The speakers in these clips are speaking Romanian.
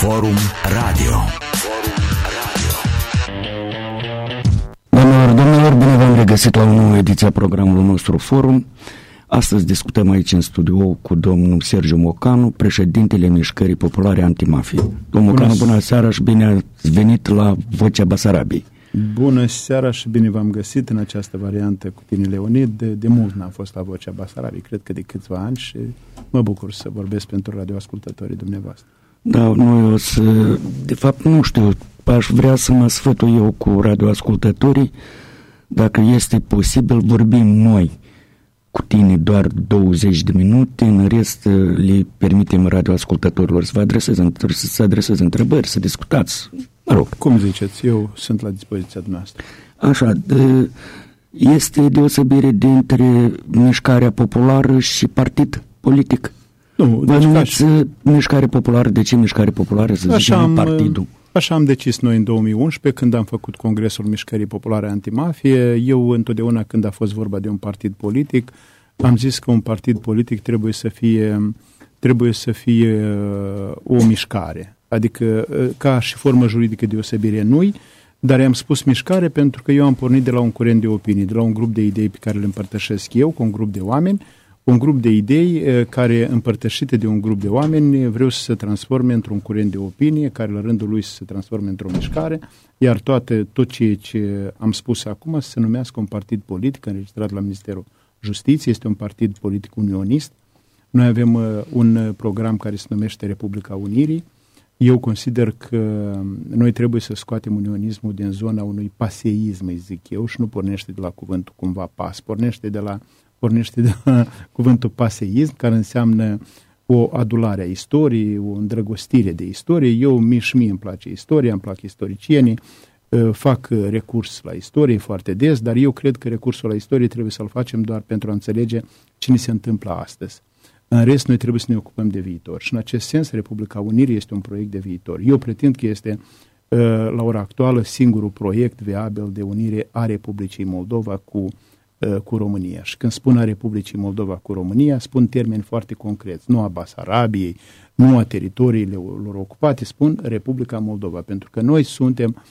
Forum Radio. Doamnelor, domnilor, bine v-am regăsit la o nouă ediție a programului nostru Forum. Astăzi discutăm aici în studio cu domnul Sergiu Mocanu, președintele Mișcării Populare Antimafie. Domnul Mocanu, bună seara și bine ați venit la Vocea Basarabiei. Bună seara și bine v-am găsit în această variantă cu tine, Leonid. De, de mult n-am fost la Vocea Basarabiei, cred că de câțiva ani și mă bucur să vorbesc pentru radioascultătorii dumneavoastră. Da, noi o să... De fapt, nu știu, aș vrea să mă sfătui eu cu radioascultătorii, dacă este posibil, vorbim noi cu tine doar 20 de minute, în rest le permitem radioascultătorilor să vă adreseze, să se adreseze întrebări, să discutați. Mă rog. Cum ziceți, eu sunt la dispoziția dumneavoastră. Așa, de, este deosebire dintre mișcarea populară și partid politic? Nu, Vă deci numiți mișcare populară, de ce mișcare populară, să zicem, am, partidul? Așa am decis noi în 2011, când am făcut Congresul Mișcării Populare Antimafie. Eu întotdeauna când a fost vorba de un partid politic, am zis că un partid politic trebuie să fie, trebuie să fie uh, o mișcare. Adică uh, ca și formă juridică deosebire nu dar am spus mișcare pentru că eu am pornit de la un curent de opinii, de la un grup de idei pe care le împărtășesc eu cu un grup de oameni, un grup de idei care, împărtășite de un grup de oameni, vreau să se transforme într-un curent de opinie, care la rândul lui să se transforme într-o mișcare, iar toate, tot ceea ce am spus acum să se numească un partid politic înregistrat la Ministerul Justiției, este un partid politic unionist. Noi avem un program care se numește Republica Unirii. Eu consider că noi trebuie să scoatem unionismul din zona unui paseism, îi zic eu, și nu pornește de la cuvântul cumva pas, pornește de la pornește de la cuvântul paseism, care înseamnă o adulare a istoriei, o îndrăgostire de istorie. Eu, mi și mie îmi place istoria, îmi plac istoricienii, ă, fac recurs la istorie foarte des, dar eu cred că recursul la istorie trebuie să-l facem doar pentru a înțelege ce ni se întâmplă astăzi. În rest, noi trebuie să ne ocupăm de viitor. Și în acest sens, Republica Unirii este un proiect de viitor. Eu pretind că este, ă, la ora actuală, singurul proiect viabil de unire a Republicii Moldova cu Uh, cu România. Și când spun a Republicii Moldova cu România, spun termeni foarte concreți, nu a Basarabiei, nu a teritoriilor ocupate, spun Republica Moldova, pentru că noi suntem,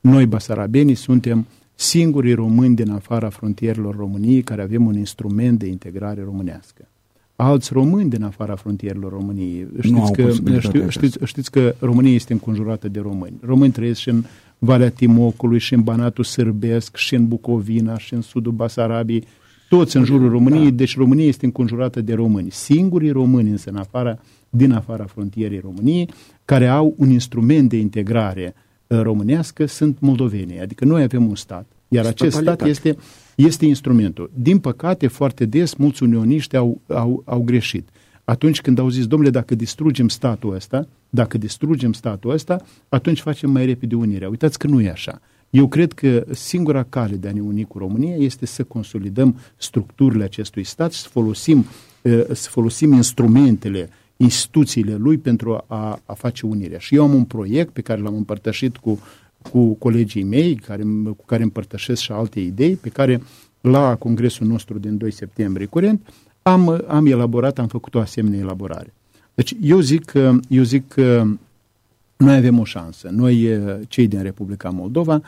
noi basarabenii suntem singurii români din afara frontierelor României care avem un instrument de integrare românească. Alți români din afara frontierelor României. Știți, că, știu, știți, știți că România este înconjurată de români. Români trăiesc și în Valea Timocului și în Banatul Sârbesc și în Bucovina și în sudul Basarabiei, toți în jurul României, deci România este înconjurată de români. Singurii români însă în afara, din afara frontierei României, care au un instrument de integrare uh, românească sunt moldovenii, adică noi avem un stat, iar acest stat este, este instrumentul. Din păcate, foarte des, mulți unioniști au, au, au greșit atunci când au zis, domnule, dacă distrugem statul ăsta, dacă distrugem statul ăsta, atunci facem mai repede unirea. Uitați că nu e așa. Eu cred că singura cale de a ne uni cu România este să consolidăm structurile acestui stat, să folosim, să folosim instrumentele, instituțiile lui pentru a, a face unirea. Și eu am un proiect pe care l-am împărtășit cu, cu colegii mei, care, cu care împărtășesc și alte idei, pe care la congresul nostru din 2 septembrie curent am, am elaborat, am făcut o asemenea elaborare. Deci eu zic că, eu zic că noi avem o șansă. Noi, cei din Republica Moldova,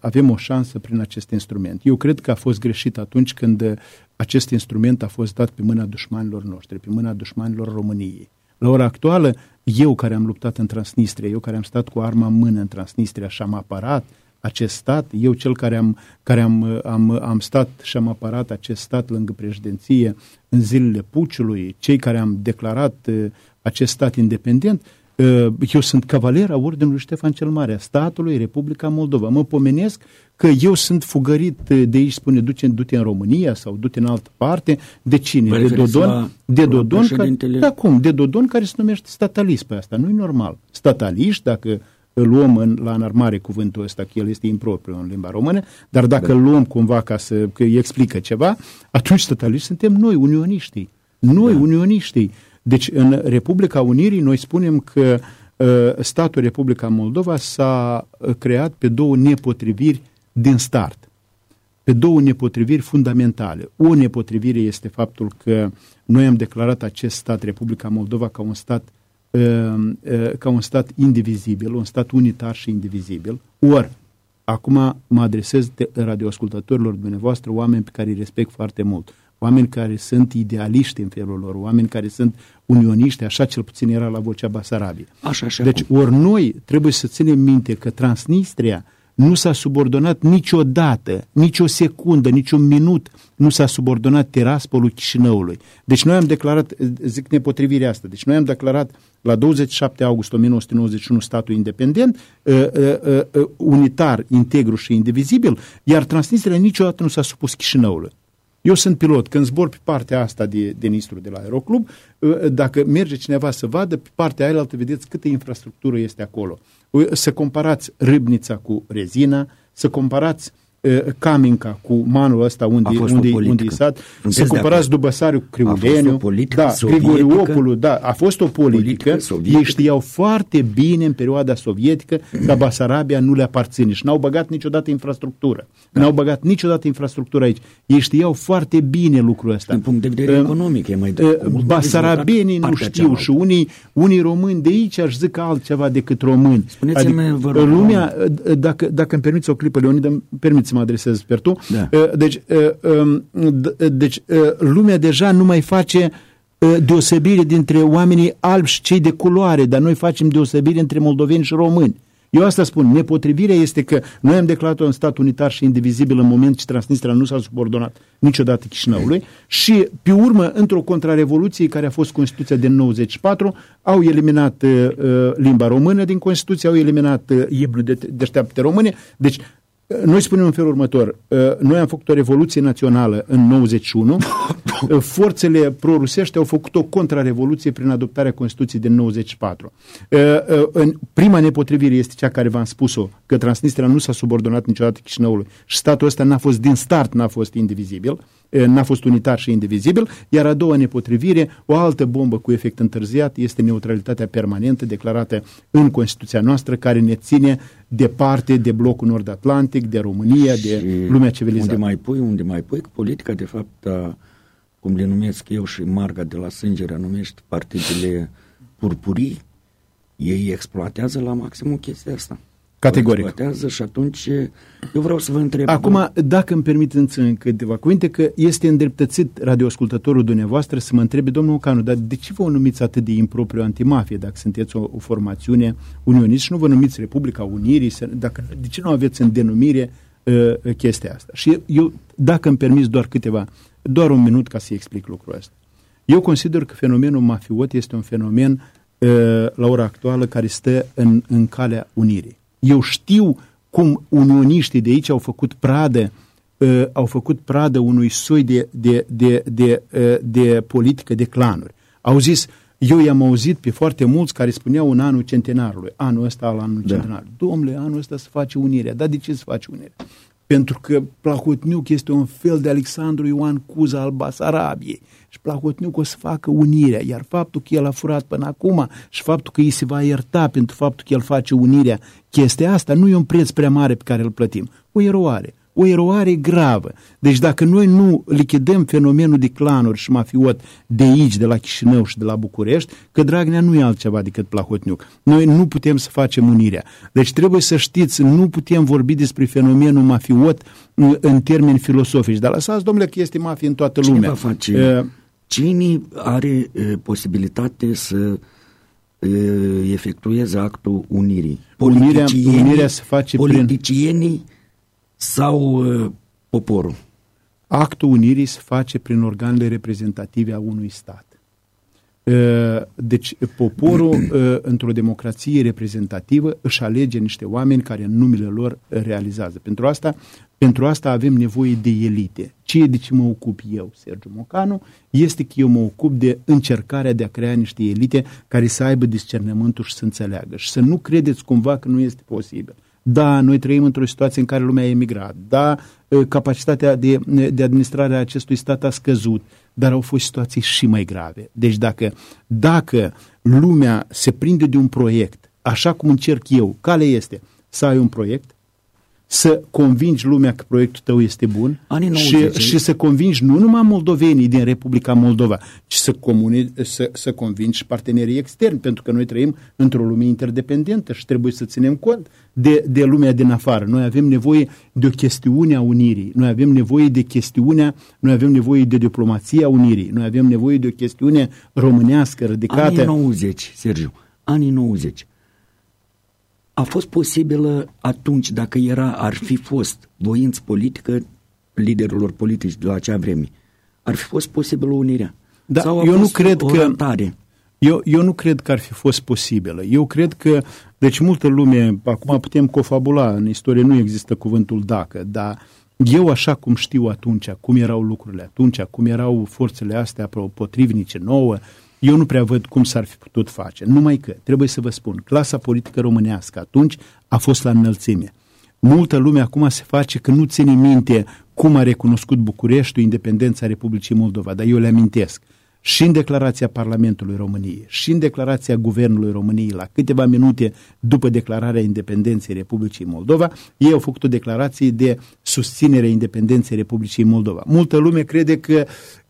avem o șansă prin acest instrument. Eu cred că a fost greșit atunci când acest instrument a fost dat pe mâna dușmanilor noștri, pe mâna dușmanilor României. La ora actuală, eu care am luptat în Transnistria, eu care am stat cu arma în mână în Transnistria și am apărat acest stat, eu cel care am, care am, am, am stat și am apărat acest stat lângă președinție în zilele puciului, cei care am declarat uh, acest stat independent, uh, eu sunt cavaler a Ordinului Ștefan cel Mare, a statului Republica Moldova. Mă pomenesc că eu sunt fugărit uh, de aici, spune, du-te, du în România sau du-te în altă parte. De cine? de Dodon? De Dodon, care, da, cum? De Dodon care se numește statalist pe asta. Nu-i normal. Stataliști, dacă îl luăm în, la înarmare cuvântul ăsta, că el este impropriu în limba română, dar dacă da. îl luăm cumva ca să că îi explică ceva, atunci totaliști suntem noi, unioniștii. Noi, da. unioniștii. Deci în Republica Unirii noi spunem că uh, statul Republica Moldova s-a uh, creat pe două nepotriviri din start. Pe două nepotriviri fundamentale. O nepotrivire este faptul că noi am declarat acest stat, Republica Moldova, ca un stat ca un stat indivizibil, un stat unitar și indivizibil, ori acum mă adresez radioascultătorilor dumneavoastră, oameni pe care îi respect foarte mult, oameni care sunt idealiști în felul lor, oameni care sunt unioniști, așa cel puțin era la vocea Basarabiei. Așa, așa deci ori noi trebuie să ținem minte că Transnistria nu s-a subordonat niciodată, nici o secundă, nici un minut nu s-a subordonat Tiraspolul Chișinăului. Deci noi am declarat, zic nepotrivirea asta, deci noi am declarat la 27 august 1991 statul independent, uh, uh, uh, unitar, integru și indivizibil, iar Transnistria niciodată nu s-a supus Chișinăului. Eu sunt pilot, când zbor pe partea asta de, de Nistru de la Aeroclub, dacă merge cineva să vadă, pe partea aia altă vedeți câtă infrastructură este acolo. Să comparați Râbnița cu Rezina, să comparați uh, Caminca cu manul ăsta unde, unde, unde e sat, să comparați Dubăsariu cu Criuleniu, da, Grigoriopulu, da, a fost o politică, politică ei știau foarte bine în perioada sovietică că Basarabia nu le aparține și n-au băgat niciodată infrastructură. Da. N-au băgat niciodată infrastructură aici. Ei știau foarte bine lucrul ăsta. Din punct de vedere uh, economic e mai uh, Basarabenii nu știu și unii, unii români de aici aș zic altceva decât români. Spuneți-mi, adică, lumea, dacă, dacă îmi permiți o clipă, Leonid, permiți mă adresez per tu. Da. Uh, deci, uh, um, deci uh, lumea deja nu mai face deosebire dintre oamenii albi și cei de culoare, dar noi facem deosebire între moldoveni și români. Eu asta spun, nepotrivirea este că noi am declarat un stat unitar și indivizibil în moment ce Transnistria nu s-a subordonat niciodată Chișinăului și, pe urmă, într-o contrarevoluție care a fost Constituția din 94, au eliminat uh, limba română din Constituție, au eliminat uh, iblul de deșteapte române, deci noi spunem în felul următor, uh, noi am făcut o revoluție națională în 91, uh, forțele pro-rusești au făcut o contrarevoluție prin adoptarea Constituției din 94. Uh, prima nepotrivire este cea care v-am spus-o, că Transnistria nu s-a subordonat niciodată Chișinăului. Și statul ăsta n-a fost din start, n-a fost indivizibil n-a fost unitar și indivizibil, iar a doua nepotrivire, o altă bombă cu efect întârziat, este neutralitatea permanentă declarată în Constituția noastră, care ne ține departe de blocul nord-atlantic, de România, și de lumea civilizată. Unde mai pui, unde mai pui, că politica, de fapt, a, cum le numesc eu și Marga de la Sângerea numești partidele purpurii, ei exploatează la maximum chestia asta. Categoric. și atunci eu vreau să vă întreb... Acum, dacă îmi permiteți în câteva cuvinte, că este îndreptățit radioascultătorul dumneavoastră să mă întrebe, domnul Canu, dar de ce vă numiți atât de impropriu antimafie dacă sunteți o, o formațiune unionist și nu vă numiți Republica Unirii? Dacă, de ce nu aveți în denumire uh, chestia asta? Și eu, dacă îmi permis doar câteva, doar un minut ca să explic lucrul ăsta. Eu consider că fenomenul mafiot este un fenomen uh, la ora actuală care stă în, în calea unirii eu știu cum unioniștii de aici au făcut pradă uh, au făcut pradă unui soi de, de, de, de, uh, de politică de clanuri. Au zis, eu i-am auzit pe foarte mulți care spuneau în anul centenarului, anul ăsta al anul da. centenarului, domnule, anul ăsta se face unirea. Dar de ce se face unirea? Pentru că Plahotniuc este un fel de Alexandru Ioan Cuza al Basarabiei. Și Plahotniuc o să facă unirea, iar faptul că el a furat până acum și faptul că îi se va ierta pentru faptul că el face unirea, chestia asta nu e un preț prea mare pe care îl plătim, o eroare o eroare gravă. Deci dacă noi nu lichidăm fenomenul de clanuri și mafiot de aici, de la Chișinău și de la București, că Dragnea nu e altceva decât Plahotniuc. Noi nu putem să facem unirea. Deci trebuie să știți, nu putem vorbi despre fenomenul mafiot în termeni filosofici. Dar lăsați, domnule, că este mafie în toată Cine lumea. Va face? Uh, Cine are uh, posibilitate să uh, efectueze actul unirii? Unirea, unirea se face politicienii prin sau uh, poporul? Actul unirii se face prin organele reprezentative a unui stat. Uh, deci poporul uh, într-o democrație reprezentativă își alege niște oameni care în numele lor realizează. Pentru asta, pentru asta avem nevoie de elite. Ce de ce mă ocup eu, Sergiu Mocanu, este că eu mă ocup de încercarea de a crea niște elite care să aibă discernământul și să înțeleagă. Și să nu credeți cumva că nu este posibil. Da, noi trăim într-o situație în care lumea a emigrat. Da, ă, capacitatea de, de administrare a acestui stat a scăzut, dar au fost situații și mai grave. Deci dacă, dacă lumea se prinde de un proiect, așa cum încerc eu, care este să ai un proiect, să convingi lumea că proiectul tău este bun Anii și, 90, și să convingi nu numai moldovenii din Republica Moldova, ci să, comuni, să, să convingi și partenerii externi, pentru că noi trăim într-o lume interdependentă și trebuie să ținem cont de, de lumea din afară. Noi avem nevoie de o chestiune a unirii, noi avem nevoie de chestiunea, noi avem nevoie de diplomația unirii, noi avem nevoie de o chestiune românească ridicată. Anii 90, Sergiu, anii 90 a fost posibilă atunci, dacă era, ar fi fost voință politică liderilor politici de la acea vreme, ar fi fost posibilă unirea. Da, Sau a eu fost nu cred o că rantare? eu, eu nu cred că ar fi fost posibilă. Eu cred că, deci multă lume, acum putem cofabula, în istorie nu există cuvântul dacă, dar eu așa cum știu atunci, cum erau lucrurile atunci, cum erau forțele astea potrivnice nouă, eu nu prea văd cum s-ar fi putut face. Numai că, trebuie să vă spun, clasa politică românească atunci a fost la înălțime. Multă lume acum se face că nu ține minte cum a recunoscut Bucureștiul independența Republicii Moldova, dar eu le amintesc. Și în declarația Parlamentului României, și în declarația Guvernului României, la câteva minute după declararea independenței Republicii Moldova, ei au făcut o declarație de susținere a independenței Republicii Moldova. Multă lume crede că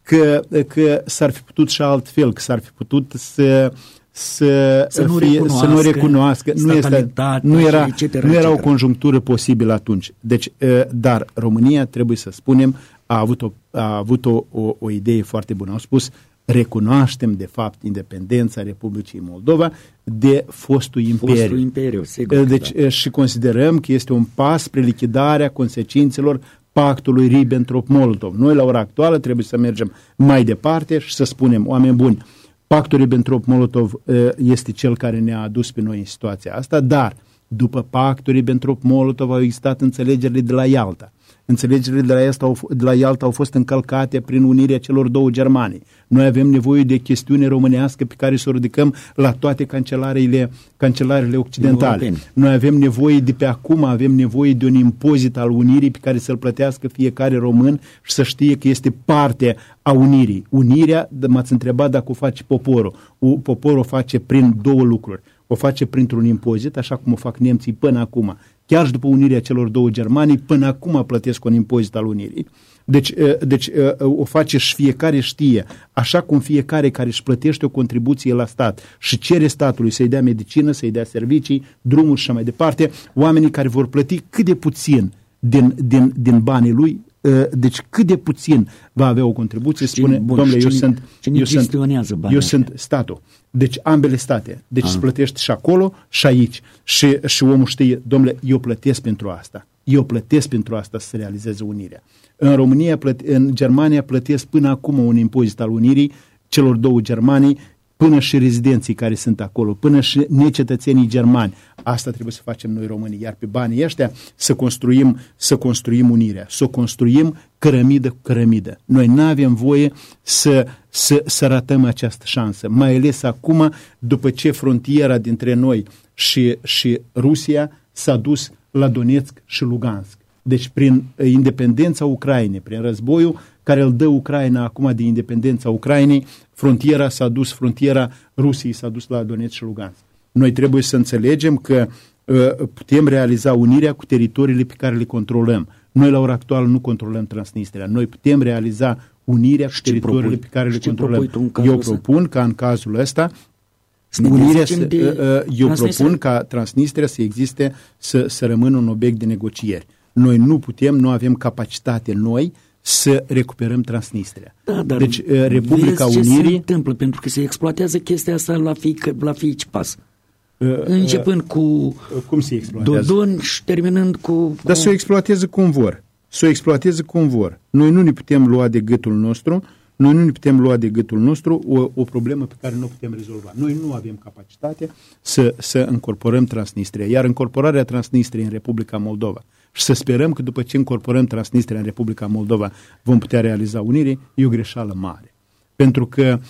că, că s-ar fi putut și altfel, că s-ar fi putut să să, să, nu, fie, recunoască, să nu recunoască, nu, este, nu, era, etc., nu era etc. o conjunctură posibilă atunci. Deci, dar România, trebuie să spunem, a avut o, a avut o, o, o idee foarte bună. Au spus, recunoaștem de fapt independența Republicii Moldova de fostul imperiu. Fostul imperiu, sigur. Deci da. și considerăm că este un pas spre lichidarea consecințelor pactului Ribbentrop-Molotov. Noi, la ora actuală, trebuie să mergem mai departe și să spunem, oameni buni, pactul Ribbentrop-Molotov este cel care ne-a adus pe noi în situația asta, dar după pactul Ribbentrop-Molotov au existat înțelegerile de la Ialta. Înțelegerile de la, Ialta au, de la Ialta au fost încălcate prin unirea celor două Germanii. Noi avem nevoie de chestiune românească pe care să o ridicăm la toate cancelarele, cancelarele occidentale. Europene. Noi avem nevoie de pe acum, avem nevoie de un impozit al unirii pe care să-l plătească fiecare român și să știe că este parte a unirii. Unirea, m-ați întrebat dacă o face poporul. Poporul o face prin două lucruri. O face printr-un impozit, așa cum o fac nemții până acum. Chiar și după unirea celor două Germanii, până acum plătesc un impozit al unirii. Deci, deci o face și fiecare știe, așa cum fiecare care își plătește o contribuție la stat și cere statului să-i dea medicină, să-i dea servicii, drumuri și așa mai departe, oamenii care vor plăti cât de puțin din, din, din banii lui, deci cât de puțin va avea o contribuție, spune, bun, domnule, eu cine, sunt, cine eu sunt, banii eu sunt statul. Deci ambele state. Deci Ah. îți plătești și acolo și aici. Și, și omul știe, domnule, eu plătesc pentru asta. Eu plătesc pentru asta să se realizeze unirea. În România, plăte, în Germania plătesc până acum un impozit al unirii celor două Germanii, până și rezidenții care sunt acolo, până și necetățenii germani. Asta trebuie să facem noi românii, iar pe banii ăștia să construim, să construim unirea, să o construim cărămidă cu cărămidă. Noi nu avem voie să, să, să ratăm această șansă, mai ales acum, după ce frontiera dintre noi și, și Rusia s-a dus la Donetsk și Lugansk. Deci prin independența Ucrainei, prin războiul care îl dă Ucraina acum de independența Ucrainei, frontiera s-a dus, frontiera Rusiei s-a dus la Donetsk și Lugansk. Noi trebuie să înțelegem că uh, putem realiza unirea cu teritoriile pe care le controlăm. Noi la ora actuală nu controlăm Transnistria. Noi putem realiza unirea cu ce teritoriile propui? pe care le Și ce controlăm. propui tu în cazul Eu ăsta? propun ca în cazul ăsta Să ne Unirea dezicem să, de uh, eu Transnistria? propun ca Transnistria să existe, să, să rămână un obiect de negocieri. Noi nu putem, nu avem capacitate noi să recuperăm Transnistria. Da, dar deci uh, Republica vezi ce se Unirii... întâmplă, pentru că se exploatează chestia asta la, fiică, la fiici pas. uh, Începând cu uh, cum se exploatează? Dodon și terminând cu... Dar să o exploateze cum vor. Să o exploateze cum vor. Noi nu ne putem lua de gâtul nostru, noi nu ne putem lua de gâtul nostru o, o problemă pe care nu o putem rezolva. Noi nu avem capacitate să, să încorporăm Transnistria, iar încorporarea Transnistriei în Republica Moldova și să sperăm că după ce încorporăm Transnistria în Republica Moldova vom putea realiza unire, e o greșeală mare. Pentru că,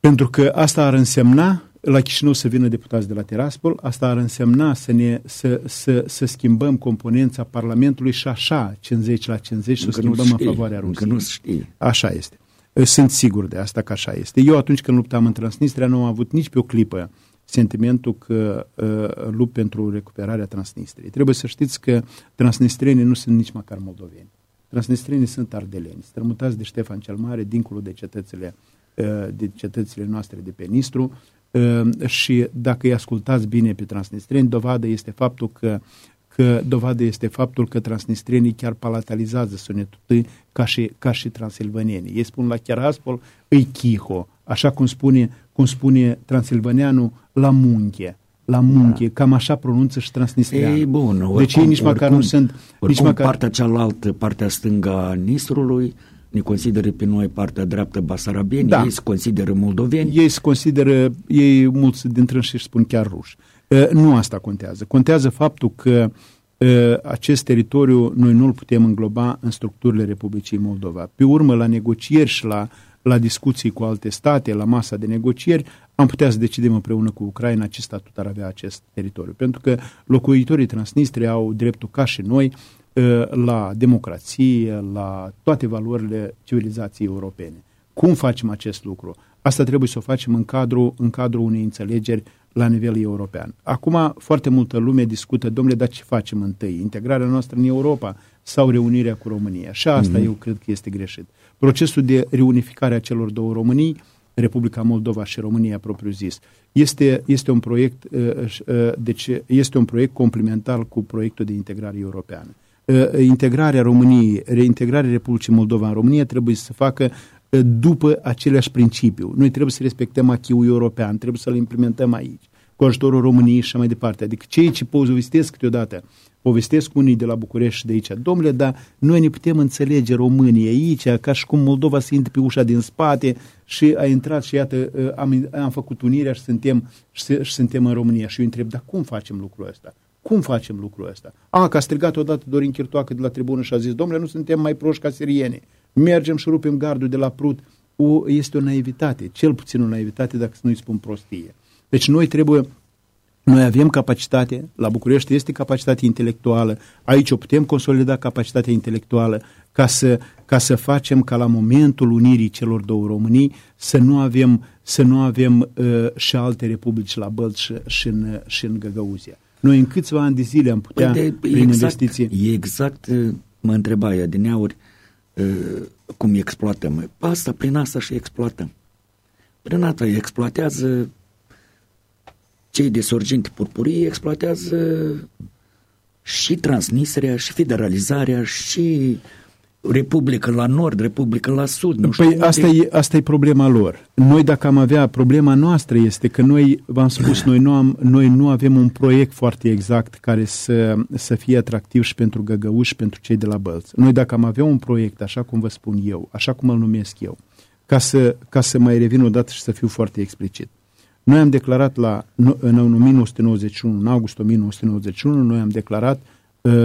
pentru că asta ar însemna la Chișinău să vină deputați de la Tiraspol, asta ar însemna să, ne, să, să, să schimbăm componența Parlamentului și așa, 50 la 50, să o Încă nu schimbăm știe, în favoarea Încă Rusiei. nu știe. Așa este. Sunt sigur de asta că așa este. Eu atunci când luptam în Transnistria nu am avut nici pe o clipă sentimentul că uh, lupt pentru recuperarea Transnistriei. Trebuie să știți că transnistrienii nu sunt nici măcar moldoveni. Transnistrienii sunt ardeleni, strămutați de Ștefan cel Mare, dincolo de cetățile, uh, de cetățile noastre de pe Nistru uh, și dacă îi ascultați bine pe transnistrieni, dovadă este faptul că că dovadă este faptul că transnistrienii chiar palatalizează sunetul T ca și, ca și transilvanienii. Ei spun la Chiaraspol, îi chiho, așa cum spune, cum spune transilvaneanul, la munche la munche, da. cam așa pronunță și transnistrianul. Ei, bun, oricum, deci ei nici oricum, măcar nu sunt... Oricum, nici măcar... partea cealaltă, partea stângă a Nistrului, ne consideră pe noi partea dreaptă basarabieni, da. ei se consideră moldoveni. Ei se consideră, ei mulți dintre ei spun chiar ruși. Nu asta contează. Contează faptul că acest teritoriu noi nu-l putem îngloba în structurile Republicii Moldova. Pe urmă, la negocieri și la, la discuții cu alte state, la masa de negocieri, am putea să decidem împreună cu Ucraina ce statut ar avea acest teritoriu. Pentru că locuitorii Transnistria au dreptul ca și noi la democrație, la toate valorile civilizației europene. Cum facem acest lucru? Asta trebuie să o facem în cadrul, în cadrul unei înțelegeri la nivel european. Acum foarte multă lume discută, domnule, dar ce facem întâi? Integrarea noastră în Europa sau reunirea cu România? Și asta mm-hmm. eu cred că este greșit. Procesul de reunificare a celor două Românii, Republica Moldova și România propriu zis, este, este un proiect uh, uh, deci este un proiect complementar cu proiectul de integrare europeană. Uh, integrarea României, reintegrarea Republicii Moldova în România trebuie să se facă după aceleași principiu. Noi trebuie să respectăm achiul european, trebuie să-l implementăm aici, cu ajutorul României și așa mai departe. Adică cei ce povestesc câteodată, povestesc unii de la București și de aici, domnule, dar noi ne putem înțelege românii aici, ca și cum Moldova se intre pe ușa din spate și a intrat și iată, am, am făcut unirea și suntem, și, și suntem în România. Și eu întreb, dar cum facem lucrul ăsta? Cum facem lucrul ăsta? A, că a strigat odată Dorin Chirtoacă de la tribună și a zis, domnule, nu suntem mai proști ca sirieni mergem și rupem gardul de la Prut, o, este o naivitate, cel puțin o naivitate dacă să nu-i spun prostie. Deci noi trebuie, noi avem capacitate, la București este capacitate intelectuală, aici o putem consolida capacitatea intelectuală ca să, ca să facem ca la momentul unirii celor două Românii să nu avem, să nu avem uh, și alte republici la Bălți și, și, în, și în Găgăuzia. Noi în câțiva ani de zile am putea, păi de, prin exact, investiții... Exact, uh, mă întreba ea din auri, cum exploatăm. Asta, prin asta și exploatăm. Prin asta exploatează cei de sorginte purpurii, exploatează și Transnistria, și federalizarea, și Republică la nord, Republică la sud. Nu păi asta e, asta e problema lor. Noi dacă am avea, problema noastră este că noi, v-am spus, noi nu, am, noi nu avem un proiect foarte exact care să, să fie atractiv și pentru găgăuși și pentru cei de la Bălți. Noi dacă am avea un proiect, așa cum vă spun eu, așa cum îl numesc eu, ca să, ca să mai revin o dată și să fiu foarte explicit. Noi am declarat la, în 1991, în august 1991, noi am declarat uh,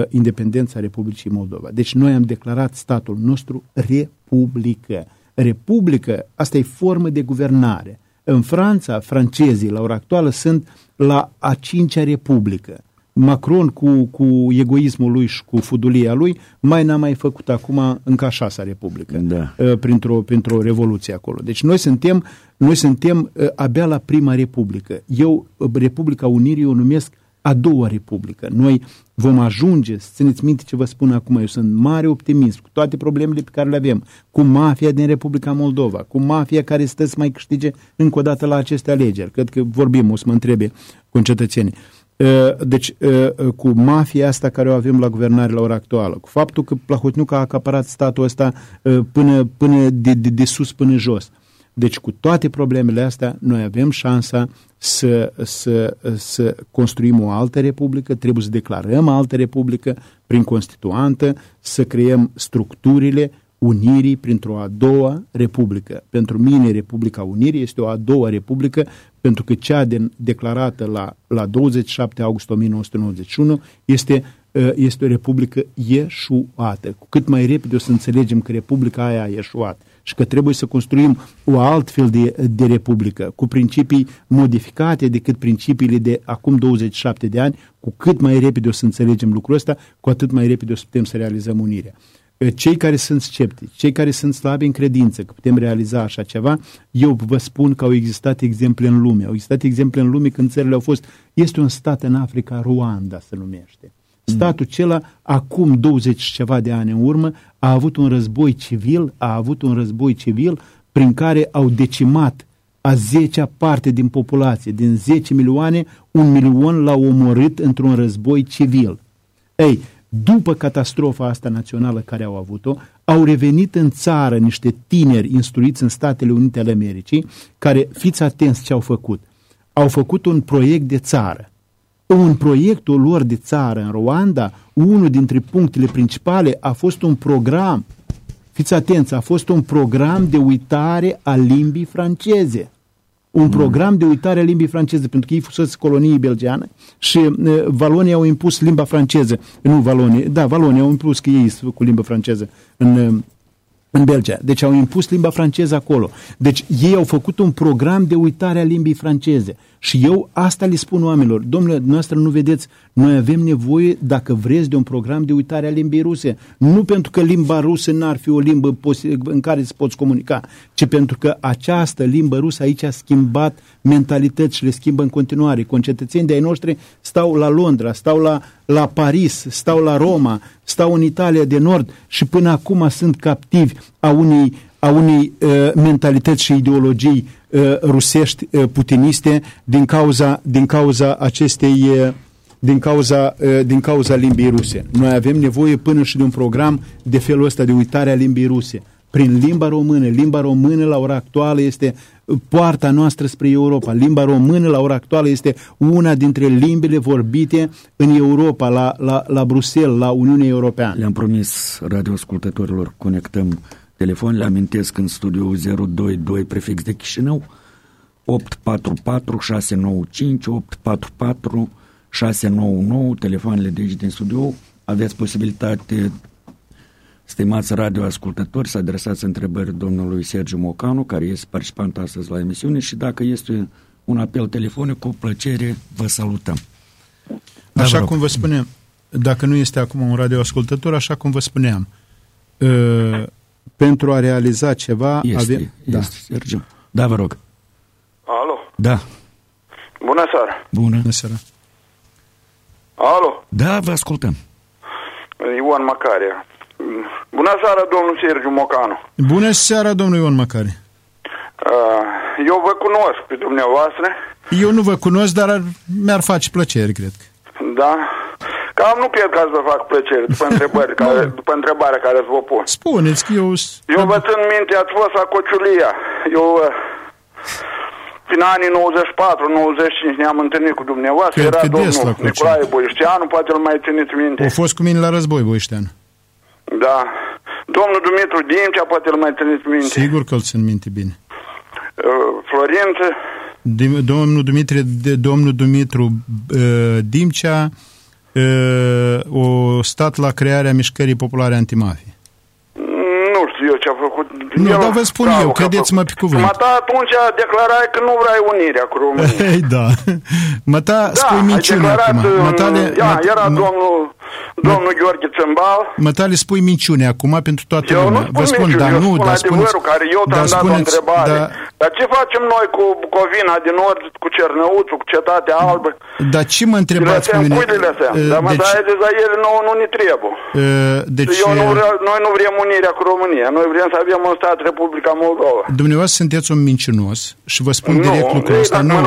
independența Republicii Moldova. Deci noi am declarat statul nostru republică. Republică, asta e formă de guvernare. În Franța, francezii la ora actuală sunt la a cincea republică. Macron cu, cu egoismul lui și cu fudulia lui mai n-a mai făcut acum încă a șasea republică da. Uh, printr-o, printr-o revoluție acolo. Deci noi suntem, noi suntem uh, abia la prima republică. Eu, uh, Republica Unirii, o numesc a doua republică. Noi vom ajunge, să țineți minte ce vă spun acum, eu sunt mare optimist cu toate problemele pe care le avem, cu mafia din Republica Moldova, cu mafia care stă să mai câștige încă o dată la aceste alegeri. Cred că vorbim, o să mă întrebe concetățenii. Uh, deci, uh, cu mafia asta care o avem la guvernare la ora actuală, cu faptul că Plahotniuc a acaparat statul ăsta uh, până, până de, de, de sus până jos. Deci cu toate problemele astea, noi avem șansa să, să, să construim o altă republică, trebuie să declarăm altă republică prin constituantă, să creăm structurile unirii printr-o a doua republică. Pentru mine, Republica Unirii este o a doua republică, pentru că cea de, declarată la, la 27 august 1991 este, este o republică ieșuată. Cu cât mai repede o să înțelegem că republica aia a ieșuat și că trebuie să construim o altfel de, de republică, cu principii modificate decât principiile de acum 27 de ani, cu cât mai repede o să înțelegem lucrul ăsta, cu atât mai repede o să putem să realizăm unirea. cei care sunt sceptici, cei care sunt slabi în credință că putem realiza așa ceva, eu vă spun că au existat exemple în lume. Au existat exemple în lume când țările au fost... Este un stat în Africa, Ruanda se numește. Statul acela, acum 20 ceva de ani în urmă, a avut un război civil, a avut un război civil prin care au decimat a 10 parte din populație, din 10 milioane, un milion l-au omorât într-un război civil. Ei, după catastrofa asta națională care au avut-o, au revenit în țară niște tineri instruiți în Statele Unite ale Americii, care, fiți atenți ce au făcut, au făcut un proiect de țară. În proiectul lor de țară în Rwanda, unul dintre punctele principale a fost un program, fiți atenți, a fost un program de uitare a limbii franceze un mm. program de uitare a limbii franceze, pentru că ei fusese colonie belgeană și uh, Valonia au impus limba franceză, nu Valonia, da, Valonia au impus că ei sunt cu limba franceză în, uh, în Belgia. Deci au impus limba franceză acolo. Deci ei au făcut un program de uitare a limbii franceze. Și eu asta le spun oamenilor, domnule, noastră nu vedeți, noi avem nevoie, dacă vreți, de un program de uitare a limbii ruse. Nu pentru că limba rusă n-ar fi o limbă în care să poți comunica, ci pentru că această limbă rusă aici a schimbat mentalități și le schimbă în continuare. Concetățenii de ai noștri stau la Londra, stau la, la Paris, stau la Roma, stau în Italia de Nord și până acum sunt captivi a unei, a unei uh, mentalități și ideologii Uh, rusești uh, putiniste din cauza, din cauza acestei uh, din cauza, din cauza limbii ruse. Noi avem nevoie până și de un program de felul ăsta de uitare a limbii ruse. Prin limba română. Limba română la ora actuală este poarta noastră spre Europa. Limba română la ora actuală este una dintre limbile vorbite în Europa, la, la, la Bruxelles, la Uniunea Europeană. Le-am promis radioascultătorilor, conectăm telefon, le amintesc în studio 022 prefix de Chișinău 844 695 844 699 telefoanele de aici din studio. Aveți posibilitate stimați radioascultători să adresați întrebări domnului Sergiu Mocanu care este participant astăzi la emisiune și dacă este un apel telefonic cu plăcere vă salutăm. Da, Așa vă cum vă spuneam dacă nu este acum un radioascultător așa cum vă spuneam uh, pentru a realiza ceva... Este, avem... este, da. Sergiu. Da, vă rog. Alo? Da. Bună seara. Bună. Bună seara. Alo? Da, vă ascultăm. Ion Macaria. Bună seara, domnul Sergiu Mocanu. Bună seara, domnul Ion Macari. Uh, eu vă cunosc pe dumneavoastră. Eu nu vă cunosc, dar mi-ar face plăcere, cred. Da? Cam nu cred că să vă fac plăcere după, întrebări care, după întrebarea care să vă pun. Spuneți că eu... Eu vă țin minte, ați fost la Cociulia. Eu prin anii 94-95 ne-am întâlnit cu dumneavoastră. Cred Era că domnul Nicolae Boișteanu, poate îl mai țineți minte. A fost cu mine la război, Boișteanu. Da. Domnul Dumitru Dimcea, poate îl mai țineți minte. Sigur că îl țin minte bine. Uh, Florință. Domnul Dumitru, domnul Dumitru uh, Dimcea o stat la crearea mișcării populare antimafie. Nu știu eu ce a făcut. Nu, el, dar vă spun eu, credeți-mă pe cuvânt. Măta atunci a declarat că nu vrea unirea cu România. Ei, da. Măta da, spui minciună acum. Mătale, ia, era mă, domnul, domnul Gheorghe Țâmbal. Mătale spui minciune acum pentru toată eu lumea. Nu spun vă spun, minciune, dar eu nu, spun dar adevărul care eu te-am dat o întrebare. Da, dar ce facem noi cu Bucovina din Nord, cu Cernăuțul, cu Cetatea Albă? Dar ce mă întrebați pe mine? Cuidele astea. Uh, dar mă deci, de ele nouă nu ne trebuie. Uh, deci, eu nu vreau, noi nu vrem unirea cu România. Noi vrem să avem un stat Republica Moldova. Dumneavoastră sunteți un mincinos și vă spun nu, direct lucrul ăsta. Nu,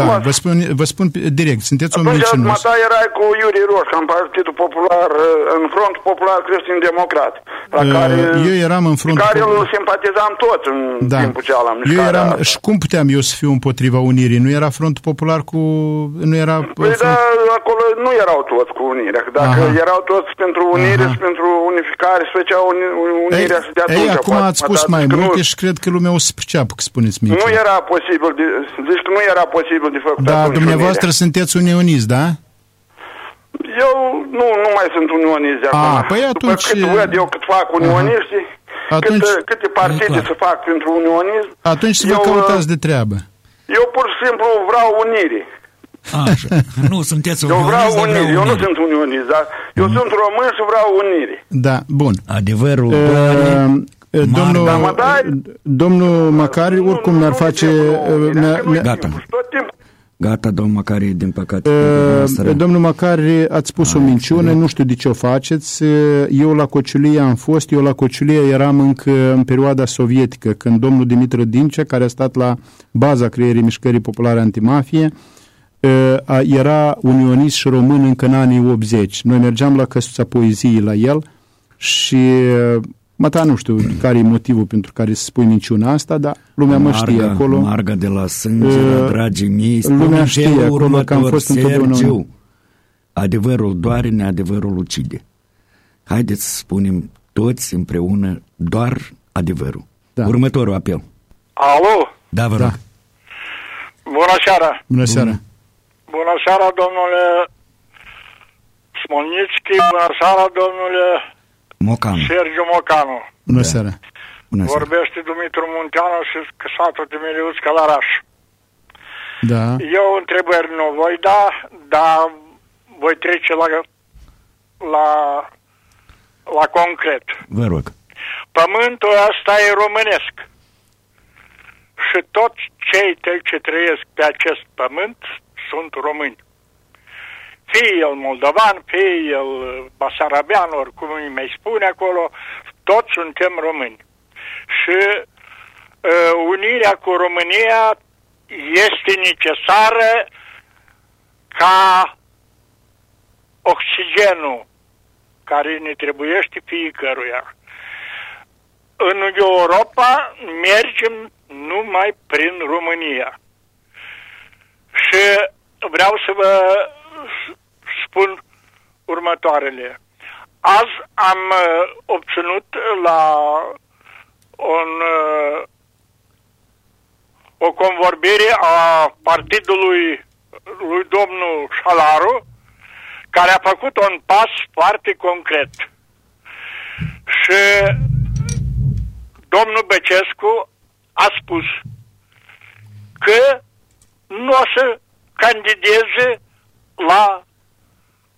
da, vă spun, vă spun direct, sunteți Atunci, un mincinos. Atunci, erai cu Iuri Roș, în Partidul Popular, în Frontul Popular Creștin Democrat. La uh, care, eu eram în front... Care îl simpatizam tot în da. timpul cealaltă. Eu eram, asta. și cum puteam eu să fiu împotriva unirii? Nu era frontul popular cu... Nu era... Păi front... da, acolo nu erau toți cu unirea. Dacă Aha. erau toți pentru unire Aha. și pentru unificare, și făceau unirea ei, și de atunci. Ei, acum ați spus mai multe și cred că lumea o să priceapă că spuneți mici. Nu era posibil, de, zici că nu era posibil de făcut Da, dumneavoastră unirea. sunteți unioniști, da? Eu nu, nu mai sunt unionist de acum. A, păi atunci... După cât văd eu cât fac unioniștii, atunci, câte, câte partide să fac pentru unionism... Atunci să vă căutați de treabă. Eu pur și simplu vreau unire. Așa. Nu sunteți Eu vreau unire, eu nu sunt unionist, dar eu mm. sunt român și vreau unire. Da, bun. Adevărul uh, Domnul, da, domnul Macari, oricum mi-ar face... Gata. Gata, domnul Macari, din păcate. Uh, domnul Macari, ați spus Ai, o minciună, nu știu de ce o faceți. Eu la Cociulie am fost, eu la Cociulie eram încă în perioada sovietică, când domnul Dimitru Dince, care a stat la baza creierii Mișcării Populare Antimafie, era unionist și român încă în anii 80. Noi mergeam la Căsuța Poeziei la el și Mata nu știu care e motivul pentru care să spui minciuna asta, dar lumea marga, mă știe acolo. Marga de la sânge, uh, dragii mei, lumea știe acolo că am fost întotdeauna. Adevărul doare, neadevărul ucide. Haideți să spunem toți împreună doar adevărul. Da. Următorul apel. Alo? Da, vă rog. Da. Bună seara! Bună seara! Bună seara, domnule Smolnitski, bună seara, domnule Mocanu. Sergiu Mocanu. Bună da. seara. Bună seara. Vorbește Dumitru Munteanu și satul de Miliuț Călăraș. Da. Eu întrebări nu voi da, dar voi trece la, la, la concret. Vă rog. Pământul ăsta e românesc. Și toți cei ce trăiesc pe acest pământ sunt români fie el moldovan, fie el basarabean, oricum îi mai spune acolo, toți suntem români. Și uh, unirea cu România este necesară ca oxigenul care ne trebuiește fiecăruia. În Europa mergem numai prin România. Și vreau să vă spun următoarele. Azi am uh, obținut la un, uh, o convorbire a partidului lui domnul Șalaru, care a făcut un pas foarte concret. Și domnul Becescu a spus că nu o să candideze la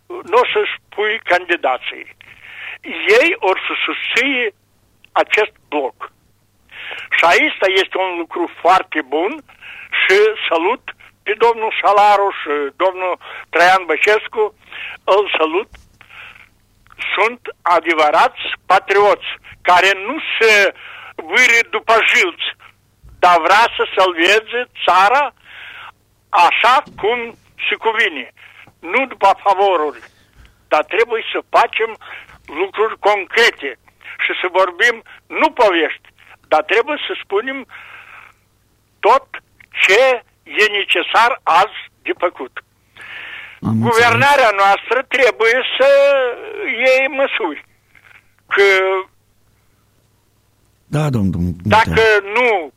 nu o să spui candidații. Ei or să susții acest bloc. Și aici este un lucru foarte bun și salut pe domnul Salaru și domnul Traian Băcescu, îl salut. Sunt adevărați patrioți care nu se vâre după jilți, dar vrea să salveze țara așa cum se cuvine nu după favoruri, dar trebuie să facem lucruri concrete și să vorbim nu povești, dar trebuie să spunem tot ce e necesar azi de făcut. Am Guvernarea înțeles. noastră trebuie să iei măsuri. Că da, domnul. Dacă nu,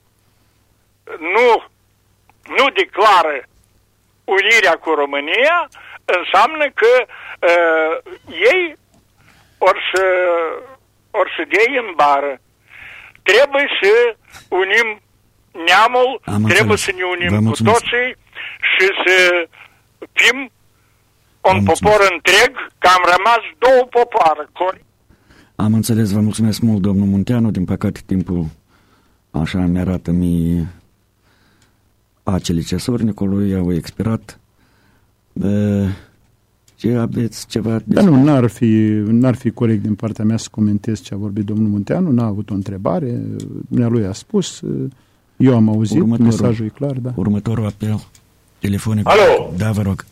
nu, nu declară unirea cu România, înseamnă că uh, ei or să, or să dea în bară. Trebuie să unim neamul, Am trebuie înțeles. să ne unim cu toții și să fim un Am popor mulțumesc. întreg, că am rămas două popoare. Am înțeles, vă mulțumesc mult, domnul Munteanu. Din păcate, timpul așa mi-arată mie acele cesornicului, au expirat. Ce aveți ceva... De da, nu, n-ar fi, n-ar fi corect din partea mea să comentez ce a vorbit domnul Munteanu, n-a avut o întrebare, lui a spus, eu am auzit, următorul, mesajul e clar, da. Următorul apel telefonic. Alo! Da, vă rog.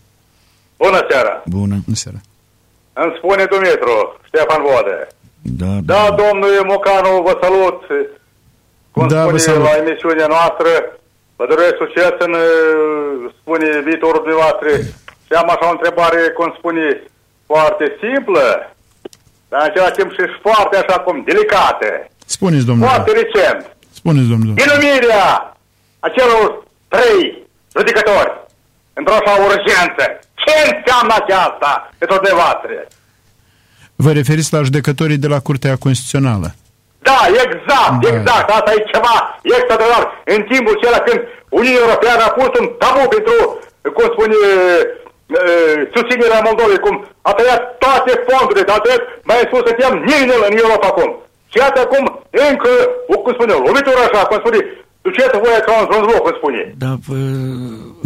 Bună seara! Bună! Bună seara! Îmi spune Dumitru, Ștefan Vode. Da, da. Da, domnul Mocanu, vă salut! Cum da, spune salut. la emisiunea noastră, vă doresc succes în, spune, viitorul dumneavoastră și am așa o întrebare, cum spune, foarte simplă, dar în același timp și foarte așa cum delicată. Spuneți, domnule. Foarte recent. Spuneți, domnule. Denumirea acelor trei judecători într-o așa urgență. Ce înseamnă aceasta pentru dumneavoastră? Vă referiți la judecătorii de la Curtea Constituțională? Da, exact, da. exact. Asta e ceva extraordinar. În timpul acela când Uniunea Europeană a pus un tabu pentru cum spune, susținerea Moldovei, cum a tăiat toate fondurile, a tăiat, mai spus, suntem nimeni în Europa acum. Și iată acum, încă, cum spune, lovitura așa, cum spune, duceți voi ca un zonzloc, cum spune. Da, vă...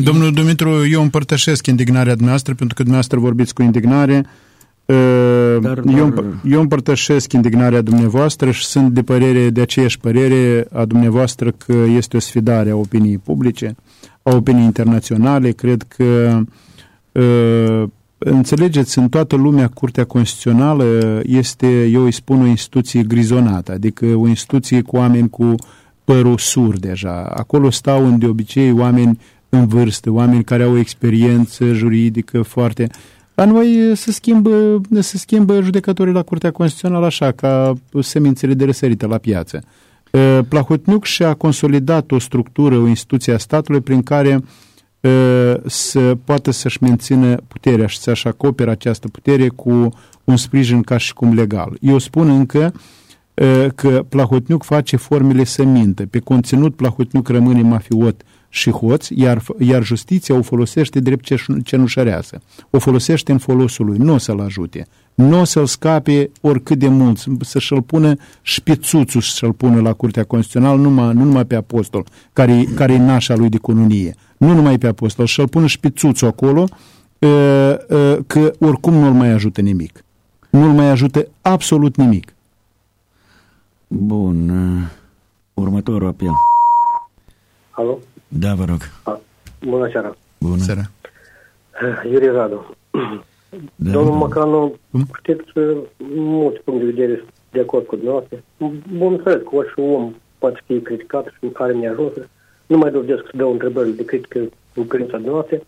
Domnul Dumitru, eu împărtășesc indignarea dumneavoastră, pentru că dumneavoastră vorbiți cu indignare. Dar, eu, dar... eu împărtășesc indignarea dumneavoastră și sunt de părere, de aceeași părere a dumneavoastră că este o sfidare a opiniei publice, a opiniei internaționale. Cred că uh, înțelegeți, în toată lumea Curtea Constituțională este, eu îi spun, o instituție grizonată, adică o instituție cu oameni cu părul sur deja. Acolo stau de obicei oameni în vârstă, oameni care au o experiență juridică foarte... La noi se schimbă, se schimbă judecătorii la Curtea Constituțională așa, ca semințele de răsărită la piață. Plahotniuc și-a consolidat o structură, o instituție a statului prin care să poată să-și mențină puterea și să-și acopere această putere cu un sprijin ca și cum legal. Eu spun încă că Plahotniuc face formele să mintă. Pe conținut Plahotniuc rămâne mafiot și hoț, iar, iar justiția o folosește drept cenușăreasă. O folosește în folosul lui, nu o să-l ajute. Nu o să-l scape oricât de mult, să-și-l pună șpițuțul să-l pună la Curtea Constituțională, numai, nu numai pe apostol, care, care e nașa lui de cununie, nu numai pe apostol, să-l pună șpițuțul acolo, că oricum nu-l mai ajută nimic. Nu-l mai ajută absolut nimic. Bun. Următorul apel. Alo? Da, vă rog. Bună seara. Bună. Seara. Iuri Radu. Da, Domnul da. Macanu, hmm? știți, mulți puncte de vedere de acord cu dumneavoastră. Bun înțeles că orice om poate fi criticat și care ne ajută. Nu mai doresc să dau întrebări de critică în credința dumneavoastră.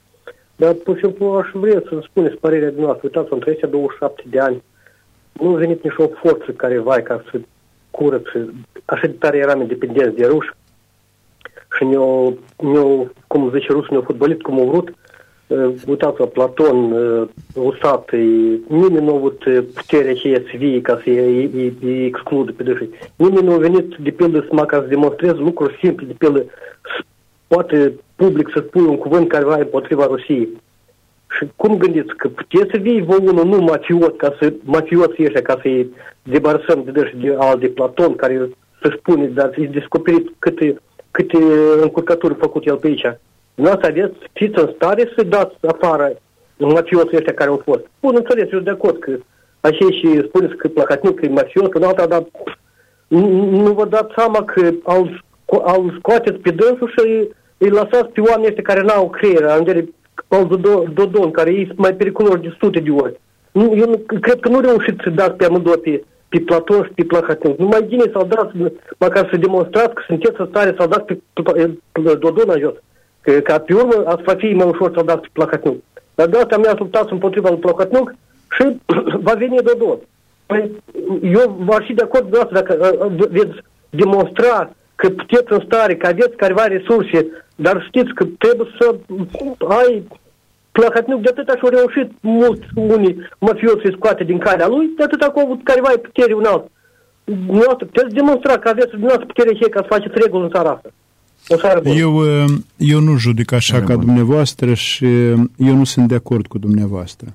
Dar, pur și simplu, aș vrea să spuneți părerea dumneavoastră. Uitați, între acestea 27 de ani, nu a venit nici o forță care vai ca să curăță. Așa de tare eram dependenți de ruși și ne-au, ne cum zice rusul, ne-au fotbalit cum au vrut. Uh, uitați la Platon, uh, Usat, nimeni nu a avut puterea aceea să vie ca să îi excludă pe dânsii. Nimeni nu a venit, de pildă, să mă ca să demonstreze lucruri simple, de pildă, poate public să spui un cuvânt care va împotriva Rusiei. Și cum gândiți că puteți să vii vă unul nu mafiot, ca să, mafioții ăștia, ca să-i debarsăm de dâși de, al de Platon, care să spune, dar să-i descoperit câte câte încurcături făcut el pe aici. Nu aveți, fiți în stare să dați afară mafioții ăștia care au fost. Bun, înțeles, eu de acord că așa și spuneți că Plahotniuc e mafios, în alta, dar nu vă dați seama că au, au scoateți pe dânsul și îi, îi lăsați pe oamenii ăștia care n-au creier, în Paul Dodon, care e mai periculos de sute de ori. Nu, eu nu, cred că nu reușiți să dați pe amândouă pe, pe Platon și pe Plahatin. Nu mai bine s-au dat, măcar să demonstrați că sunteți în stare să-l dați pe, pe Dodon în jos. Că, ca pe urmă ați va fi mai ușor să-l dați pe Plahatin. Dar de asta mi-ați luptat împotriva lui Plahatin și va veni Dodon. Păi, eu v-aș fi de acord cu dacă uh, uh, veți demonstra că puteți în stare, că aveți careva resurse, dar știți că trebuie să ai Plahotniuc de atât și-au reușit mulți unii mafioți să scoate din calea lui, de atât au avut careva putere un alt. Noastră, puteți demonstra că aveți dumneavoastră putere și ca să faceți reguli în țara asta. Eu, uh, eu nu judec așa ca dumneavoastră și uh, eu nu sunt de acord cu dumneavoastră.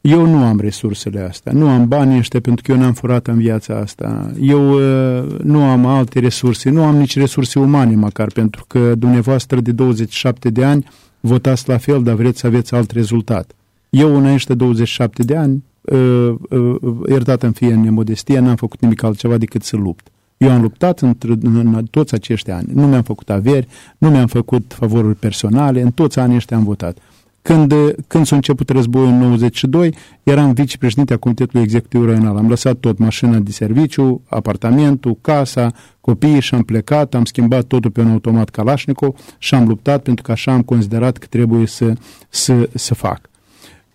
Eu nu am resursele astea, nu am banii ăștia pentru că eu n-am furat în viața asta. Eu uh, nu am alte resurse, nu am nici resurse umane măcar, pentru că dumneavoastră de 27 de ani votați la fel, dar vreți să aveți alt rezultat. Eu, înainte 27 de ani, uh, uh, iertat în fie în nemodestie, n-am făcut nimic altceva decât să lupt. Eu am luptat în, în toți acești ani. Nu mi-am făcut averi, nu mi-am făcut favoruri personale, în toți anii ăștia am votat. Când, când s-a început războiul în 92, eram vicepreședinte a Comitetului Executiv Regional. Am lăsat tot mașina de serviciu, apartamentul, casa, copiii și am plecat, am schimbat totul pe un automat Kalashnikov și am luptat pentru că așa am considerat că trebuie să, să, să fac.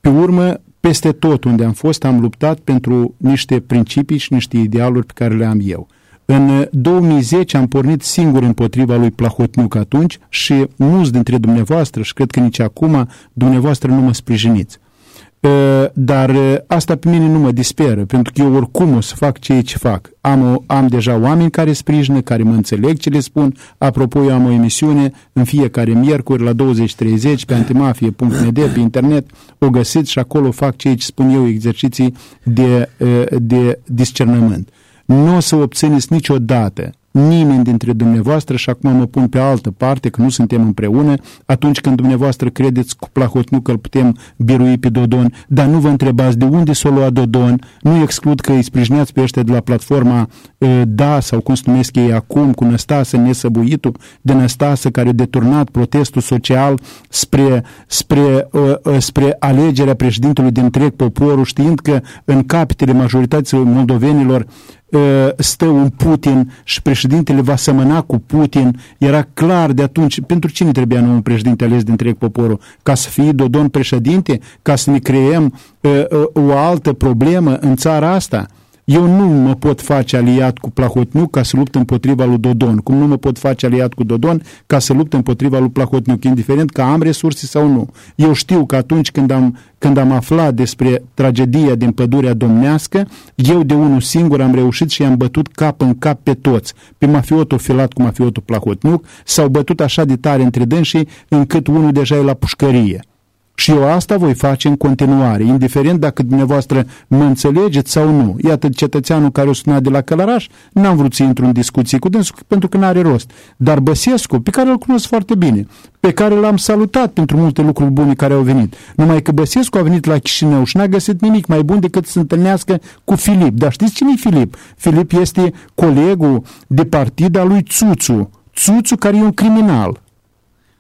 Pe urmă, peste tot unde am fost, am luptat pentru niște principii și niște idealuri pe care le am eu. În 2010 am pornit singur împotriva lui Plahotniuc atunci și mulți dintre dumneavoastră, și cred că nici acum, dumneavoastră nu mă sprijiniți. dar asta pe mine nu mă disperă, pentru că eu oricum o să fac ceea ce fac. Am, o, am deja oameni care sprijină, care mă înțeleg ce le spun. Apropo, eu am o emisiune în fiecare miercuri la 20.30 pe antimafie.md pe internet. O găsiți și acolo fac ceea ce spun eu, exerciții de, de discernământ. Nu o să obțineți niciodată. Nimeni dintre dumneavoastră și acum mă pun pe altă parte că nu suntem împreună atunci când dumneavoastră credeți cu Plahotniuc că îl putem birui pe Dodon, dar nu vă întrebați de unde s-o lua Dodon, nu exclud că îi sprijineați pe ăștia de la platforma uh, DA sau cum se numesc ei acum cu Năstasă Nesăbuitu, de Năstasă care a deturnat protestul social spre, spre, uh, uh, spre alegerea președintelui de întreg poporul știind că în capitele majorității moldovenilor Ă, stă un Putin și președintele va semăna cu Putin, era clar de atunci, pentru cine trebuia un președinte ales de întreg poporul? Ca să fie Dodon președinte? Ca să ne creăm uh, uh, o altă problemă în țara asta? Eu nu mă pot face aliat cu Plahotniuc ca să lupt împotriva lui Dodon, cum nu mă pot face aliat cu Dodon ca să lupt împotriva lui Plahotniuc, indiferent că am resurse sau nu. Eu știu că atunci când am, când am aflat despre tragedia din pădurea domnească, eu de unul singur am reușit și am bătut cap în cap pe toți. Pe mafiotul filat cu mafiotul Plahotniuc s-au bătut așa de tare între dânsii încât unul deja e la pușcărie. Și eu asta voi face în continuare, indiferent dacă dumneavoastră mă înțelegeți sau nu. Iată, cetățeanul care o suna de la Călăraș, n-am vrut să intru în discuții cu dânsul pentru că n-are rost. Dar Băsescu, pe care îl cunosc foarte bine, pe care l-am salutat pentru multe lucruri bune care au venit. Numai că Băsescu a venit la Chișinău și n-a găsit nimic mai bun decât să se întâlnească cu Filip. Dar știți cine e Filip? Filip este colegul de partid al lui Țuțu. Țuțu care e un criminal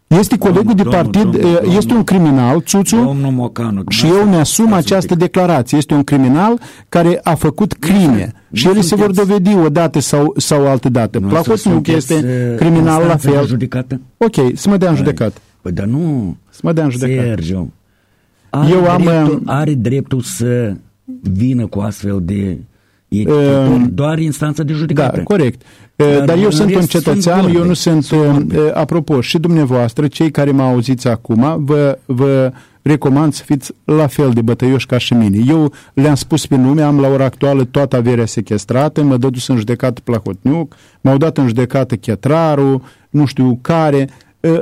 este colegul de partid, domnul, este domnul, un criminal, Țuțu, Mocanu, și eu mi-asum această declarație. Este un criminal care a făcut crime nu și ele se vor dovedi o dată sau, sau altă dată. Placotniuc că este uh, criminal la fel. Judecată? Ok, să mă dea în judecat. Păi, dar nu, să mă dea în judecat. Sergio, are eu am, dreptul, um, are dreptul să vină cu astfel de E um, doar instanța de judecată. Da, corect. Dar, Dar eu sunt un cetățean, sunt eu nu sunt, sunt apropo, și dumneavoastră, cei care mă auziți acum, vă, vă recomand să fiți la fel de bătăioși ca și mine. Eu le-am spus pe nume, am la ora actuală toată averea sequestrată, mă dă dus în judecată Plahotniuc, m-au dat în judecată Chetraru, nu știu care,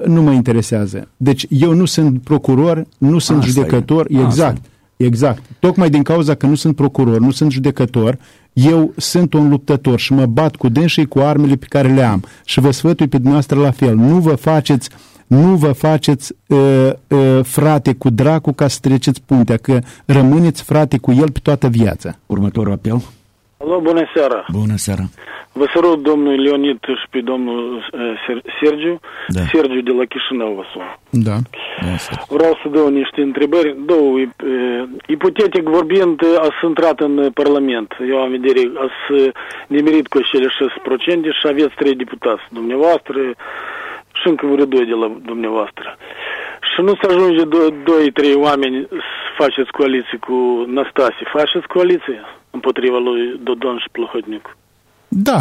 nu mă interesează. Deci eu nu sunt procuror, nu sunt Asta judecător, e. exact. Asta. Exact. Tocmai din cauza că nu sunt procuror, nu sunt judecător, eu sunt un luptător și mă bat cu dânsii cu armele pe care le am. Și vă sfătui pe dumneavoastră la fel. Nu vă faceți nu vă faceți uh, uh, frate cu dracu ca să treceți puntea, că rămâneți frate cu el pe toată viața. Următorul apel. Alo, bună seara! Bună seara! Vă salut domnul Leonid și pe domnul uh, Sergiu. Da. Sergiu de la Chișinău vă sun. Da. Vreau să dau niște întrebări. Două. Uh, ipotetic vorbind, ați intrat în Parlament. Eu am vedere, ați nimerit cu cele 6% și aveți trei deputați. Dumneavoastră și încă vreo doi de la dumneavoastră. Și nu se ajunge doi, trei oameni să faceți coaliție cu Năstase. Faceți coaliție împotriva lui Dodon și Plăhotnic. Da.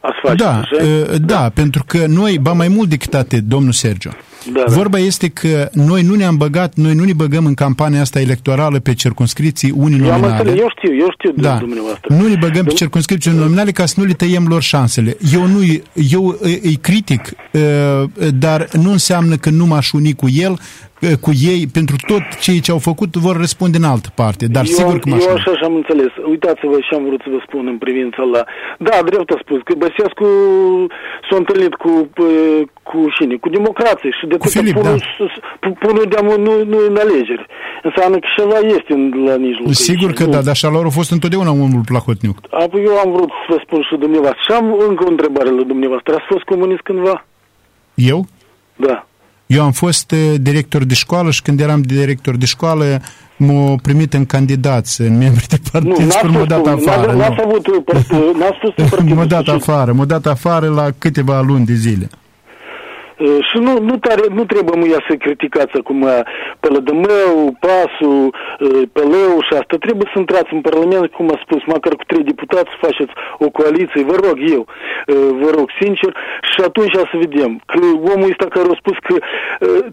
Ați face, da, așa? da, da, pentru că noi, ba mai mult decât atât, domnul Sergio, da, da. vorba este că noi nu ne-am băgat, noi nu ne băgăm în campania asta electorală pe circunscripții uninominale. Eu, eu știu, eu știu da. dumneavoastră. Nu ne băgăm pe circunscripții uninominale ca să nu le tăiem lor șansele. Eu nu eu îi critic, dar nu înseamnă că nu m-aș uni cu el cu ei, pentru tot ceea ce au făcut, vor răspunde în altă parte. Dar eu, sigur că Eu așa am înțeles. Uitați-vă și am vrut să vă spun în privința la... Da, drept a spus, că Băsescu s-a întâlnit cu, cu cine? Cu democrație și de cu Filip, punul, da. punul de nu, nu în alegeri. Înseamnă că și ăla este la mijloc. Sigur că nu. da, dar așa lor a fost întotdeauna omul Plahotniuc. Apoi eu am vrut să vă spun și dumneavoastră. Și am încă o întrebare la dumneavoastră. Ați fost comunist cândva? Eu? Da. Eu am fost eh, director de școală și când eram director de școală m-au primit în candidați, în membri de partid și m-au dat afară. Nu, n-ați avut n-ați M-au dat afară, m-au dat afară la câteva luni de zile. Uh, și nu, nu, tare, nu trebuie muia să criticați acum Pălădămău, Pasul, uh, Peleu și asta. Trebuie să intrați în Parlament, cum a spus, măcar cu trei deputați să faceți o coaliție. Vă rog eu, uh, vă rog sincer, și atunci să vedem că omul ăsta care a spus că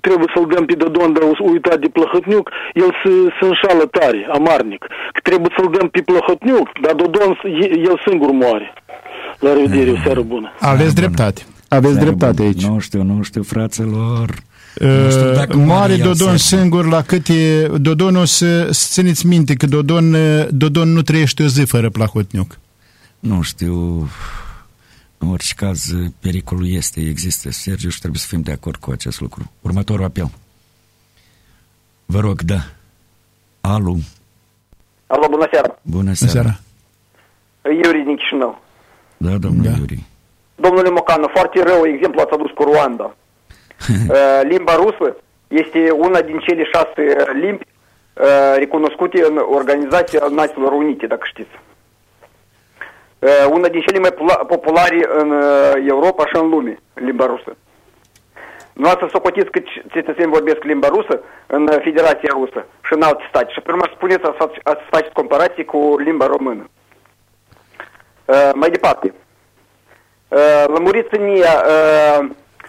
trebuie să-l dăm pe Dodon, dar uitat de Plăhătniuc, el se, se înșală tare, amarnic. Că trebuie să-l dăm pe Plăhătniuc, dar Dodon el singur moare. La revedere, o seară bună. Aveți dreptate. Aveți dreptate aici. Nu știu, nu știu, fraților. Uh, moare Dodon singur la câte... Dodon o să, să țineți minte că Dodon, uh, Dodon nu trăiește o zi fără Plahotniuc. Nu știu... În orice caz, pericolul este, există, Sergiu, și trebuie să fim de acord cu acest lucru. Următorul apel. Vă rog, da. Alu. Alo, bună seara. Bună seara. Bună seara. Iuri din Chișinău. Da, domnul da. Iuri. Domnule Mocanu, foarte rău exemplu ați adus cu Ruanda. Uh, limba rusă este una din cele șase limbi uh, recunoscute în Organizația Națiunilor Unite, dacă știți. Uh, una din cele mai populare în Europa și în lume, limba rusă. Noastră să cotiți cât cetățeni vorbesc limba rusă în Federația Rusă și în alte state. Și prima spuneți să faceți comparații cu limba română. Mai departe. Uh, lămuriți în ea, uh,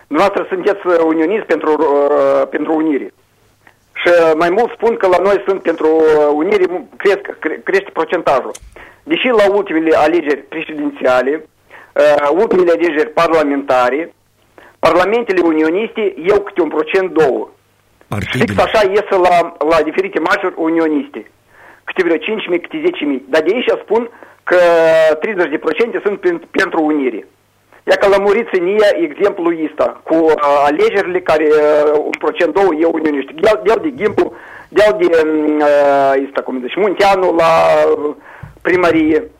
dumneavoastră sunteți unioniști pentru, uh, pentru unire. Și mai mult spun că la noi sunt pentru unire, cresc, cre, crește procentajul. Deși la ultimele alegeri prezidențiale, ultimele alegeri parlamentare, parlamentele unioniste iau câte un procent, două. Partidele. Fix așa iese la, la diferite marșuri unioniste. Câte vreo 5.000, câte 10.000. Dar de aici spun că 30% sunt pentru unire. Ia că lămuriți în ea exemplul ăsta, cu uh, alegerile care uh, un procent două e unioniști. Deal de Gimpu, deal de uh, ăsta, cum zice, Munteanu la primărie,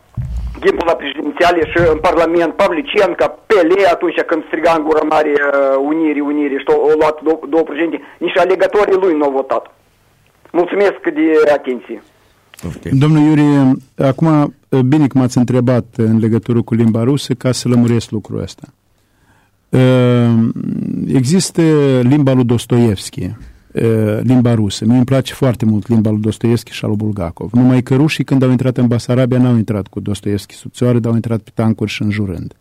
Gimpu la prezidențiale și în Parlament, Pavlicenca, Pele atunci când striga în gură mare unire, unire și au luat 2%, nici alegătorii lui nu au votat. Mulțumesc de atenție. Domnul Iuri, acum bine că m-ați întrebat în legătură cu limba rusă ca să lămuresc lucrul ăsta. Există limba lui Dostoevski, limba rusă. Mie îmi place foarte mult limba lui Dostoevski și al lui Bulgakov. Numai că rușii când au intrat în Basarabia n-au intrat cu Dostoevski subțioare, dar au intrat pe tancuri și înjurând.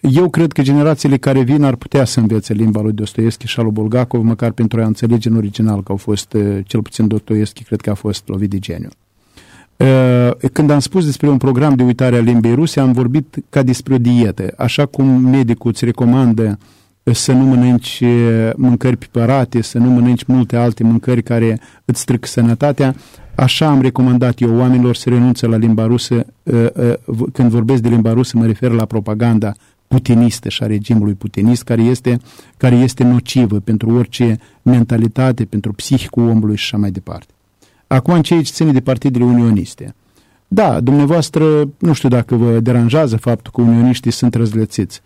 Eu cred că generațiile care vin ar putea să învețe limba lui Dostoevski și al lui Bulgakov, măcar pentru a înțelege în original că au fost, cel puțin Dostoevski, cred că a fost lovit de geniu. Când am spus despre un program de uitare a limbii ruse, am vorbit ca despre o dietă. Așa cum medicul îți recomandă să nu mănânci mâncări piperate, să nu mănânci multe alte mâncări care îți stric sănătatea, Așa am recomandat eu oamenilor să renunțe la limba rusă. Uh, uh, când vorbesc de limba rusă, mă refer la propaganda putinistă și a regimului putinist, care este, care este nocivă pentru orice mentalitate, pentru psihicul omului și așa mai departe. Acum, în ceea ce ține de partidele unioniste. Da, dumneavoastră, nu știu dacă vă deranjează faptul că unioniștii sunt răzlețiți.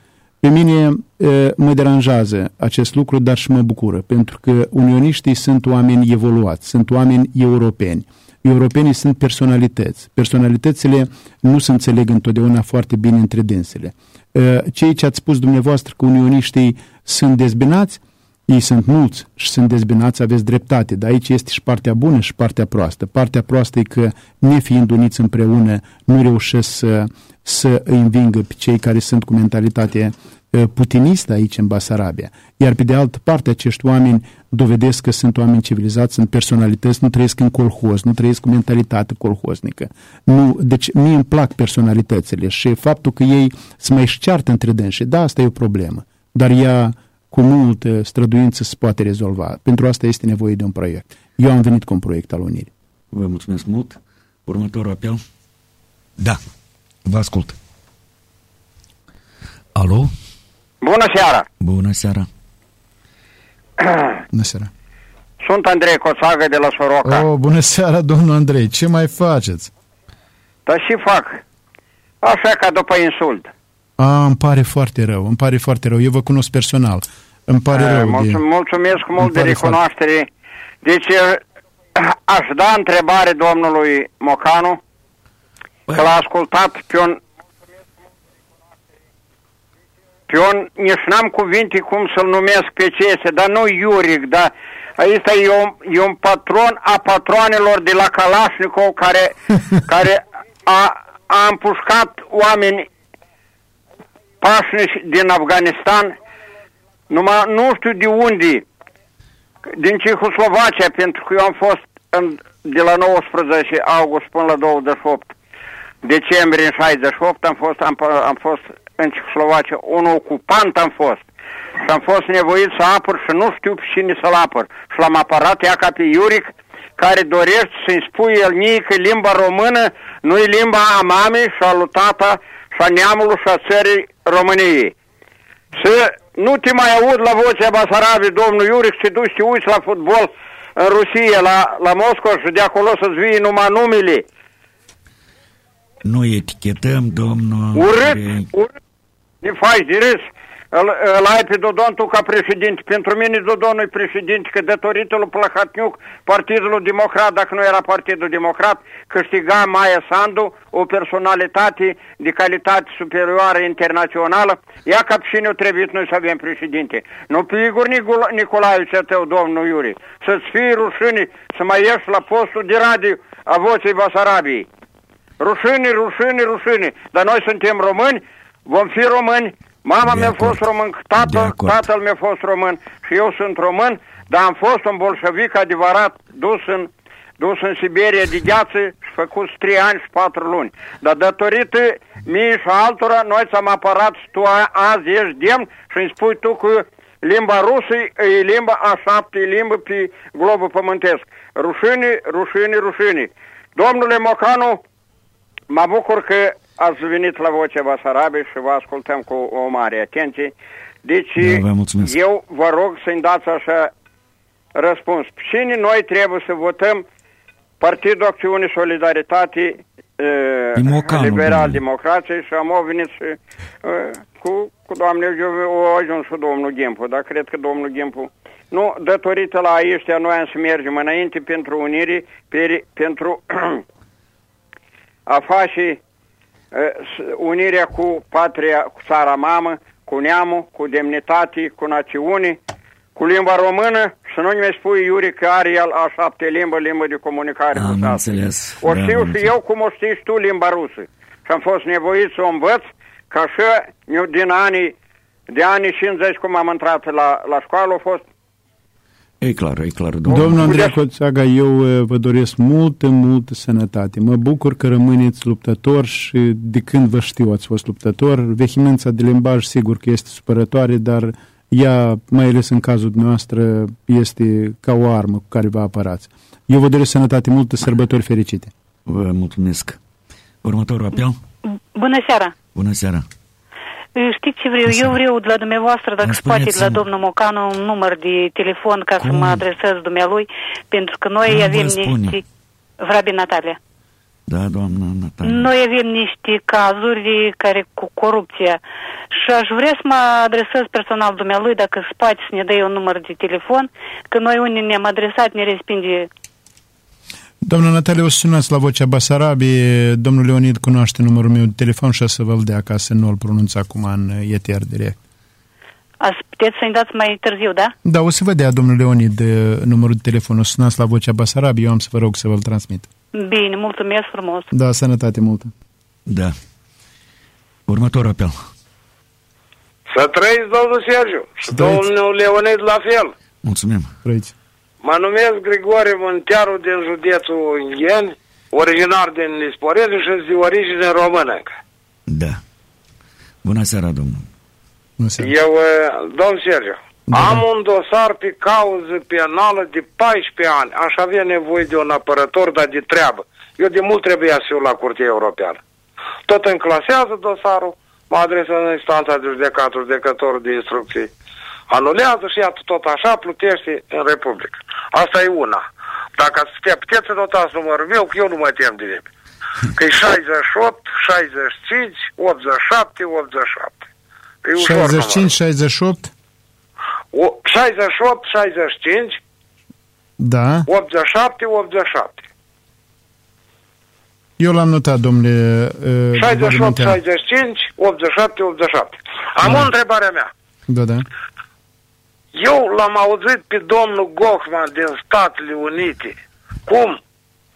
Pe mine uh, mă deranjează acest lucru, dar și mă bucură, pentru că unioniștii sunt oameni evoluați, sunt oameni europeni europenii sunt personalități. Personalitățile nu se înțeleg întotdeauna foarte bine între dânsele. Ă, cei ce ați spus dumneavoastră că unioniștii sunt dezbinați, ei sunt mulți și sunt dezbinați, aveți dreptate, dar aici este și partea bună și partea proastă. Partea proastă e că, nefiind uniți împreună, nu reușesc să, să îi învingă pe cei care sunt cu mentalitate putinist aici în Basarabia. Iar pe de altă parte acești oameni dovedesc că sunt oameni civilizați, sunt personalități, nu trăiesc în colhoz, nu trăiesc cu mentalitate colhoznică. Nu, deci mie îmi plac personalitățile și faptul că ei se mai șceartă între dânsi, da, asta e o problemă, dar ea cu multă străduință se poate rezolva. Pentru asta este nevoie de un proiect. Eu am venit cu un proiect al Unirii. Vă mulțumesc mult. Următorul apel? Da, vă ascult. Alo? Bună seara! Bună seara! Bună seara! Sunt Andrei Coțagă de la Soroca. Oh, bună seara, domnul Andrei! Ce mai faceți? Da și fac. Așa ca după insult. A, îmi pare foarte rău, îmi pare foarte rău. Eu vă cunosc personal. Îmi pare A, rău. Mulțum, de... Mulțumesc mult de recunoaștere. Foarte... Deci, aș da întrebare domnului Mocanu, că l-a ascultat pe un Pe eu nici n-am cuvinte cum să-l numesc pe ce dar nu Iuric, dar aici e un, e un patron a patroanelor de la Kalashnikov care, care a, a împușcat oameni pașnici din Afganistan, numai nu știu de unde, din Cehoslovacia, pentru că eu am fost în, de la 19 august până la 28 decembrie în 68 am fost, am, am fost în Cehoslovacia, un ocupant am fost. Și am fost nevoit să apăr și nu știu pe cine să-l apăr. Și l-am apărat ea ca pe Iuric, care dorește să-i spui el mie că limba română nu e limba a mamei și a lui tata și a neamului și a țării României. Să nu te mai aud la vocea Basarabii, domnul Iuric, și duci și uiți la fotbal în Rusia, la, la Moscova și de acolo să-ți vii numai numele. Nu etichetăm, domnul... Urât, urât, ne faci de râs îl, îl ai pe Dodon tu ca președinte. Pentru mine Dodon e președinte, că datorită lui Plăhatniuc, Partidul Democrat, dacă nu era Partidul Democrat, câștiga Maia Sandu o personalitate de calitate superioară internațională. Ia ca pe cine trebuie noi să avem președinte. Nu pe Igor Nicolae ce tău, domnul Iuri. Să-ți fii rușine să mai ieși la postul de radio a voței Basarabiei. Rușine, rușine, rușine. Dar noi suntem români, vom fi români Mama mea a fost român, tatăl, tatăl meu a fost român și eu sunt român, dar am fost un bolșevic adevărat dus în, dus în Siberia de gheață și făcut 3 ani și 4 luni. Dar datorită mie și altora, noi ți-am apărat și tu azi ești demn și îmi spui tu că limba rusă e limba a șapte, e limba pe globul pământesc. Rușine, rușine, rușine. Domnule Mocanu, mă bucur că ați venit la Vocea Basarabe și vă ascultăm cu o mare atenție. Deci, da, vă eu vă rog să-mi dați așa răspuns. Cine noi trebuie să votăm Partidul Acțiune Solidaritate Imocanu, Liberal Democrație și am venit și cu, cu doamne, o ajuns și domnul Gimpu, dar cred că domnul Gimpu nu, datorită la ăștia noi am să mergem înainte pentru unire, pe, pentru a face unirea cu patria, cu țara mamă, cu neamul, cu demnitate, cu națiune, cu limba română și nu mi spui, Iuri, că are el a șapte limbă, limbă de comunicare am cu înțeles. O da, știu am și eu cum o știi tu limba rusă. Și am fost nevoit să o învăț, ca și din anii, de anii 50, cum am intrat la, la școală, a fost E clar, e clar. Domnul, domnul Andrei Coțaga, eu vă doresc multă, multă sănătate. Mă bucur că rămâneți luptător și de când vă știu ați fost luptător. Vehimența de limbaj sigur că este supărătoare, dar ea, mai ales în cazul noastră, este ca o armă cu care vă apărați. Eu vă doresc sănătate, multe sărbători fericite. Vă mulțumesc. Următorul apel? Bună seara! Bună seara! Știți ce vreau? Eu vreau de la dumneavoastră, dacă se poate, de la domnul Mocanu, un număr de telefon ca Cum? să mă adresez dumnealui, pentru că noi Cum avem niște... Vrabi Natalia. Da, doamna Natalia. Noi avem niște cazuri care cu corupția și aș vrea să mă adresez personal dumnealui dacă se poate să ne dea un număr de telefon, că noi unii ne-am adresat, ne respinge Domnul Natalia, o sunați la vocea Basarabiei. Domnul Leonid cunoaște numărul meu de telefon și o să vă-l dea ca să nu-l pronunț acum în ETR direct. Ați puteți să-i dați mai târziu, da? Da, o să vă dea domnul Leonid numărul de telefon. O sunați la vocea Basarabiei, eu am să vă rog să vă-l transmit. Bine, mulțumesc frumos. Da, sănătate multă. Da. Următorul apel. Să trăiți, domnul Sergiu. Și domnul Leonid la fel. Mulțumim. Trăiți. Mă numesc Grigore Muntearu din județul Ingheni, originar din Lisporeze și de origine română. Da. Bună seara, domnul. Bună seara. Eu, domn Sergiu, da. am un dosar pe cauză penală de 14 ani. Aș avea nevoie de un apărător, dar de treabă. Eu de mult trebuia să fiu la Curtea Europeană. Tot înclasează dosarul, mă adresez în instanța de judecat, judecătorul de instrucții anulează și iată tot așa plutește în Republică. Asta e una. Dacă ați puteți să notați numărul meu, că eu nu mă tem de nimic. Că e 68, 65, 87, 87. E 65, 68? O, 68, 65, da. 87, 87. Eu l-am notat, domnule. Uh, 68, 65, 87, 87. Am da. o întrebare mea. Da, da. Eu l-am auzit pe domnul Gochman din Statele Unite, cum